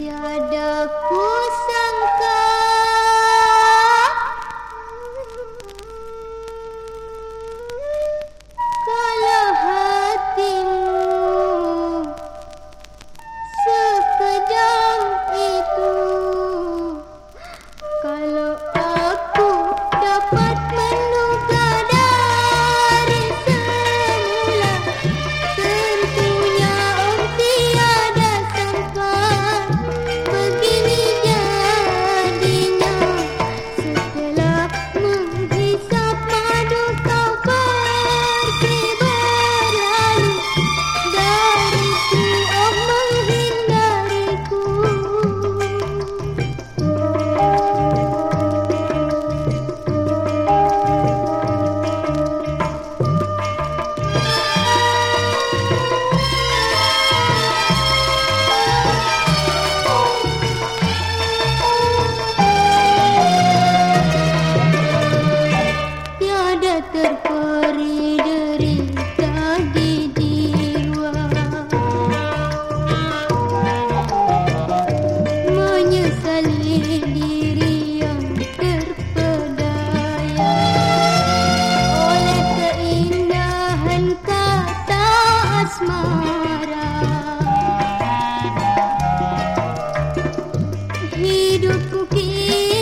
Tiada ku hidupku kini.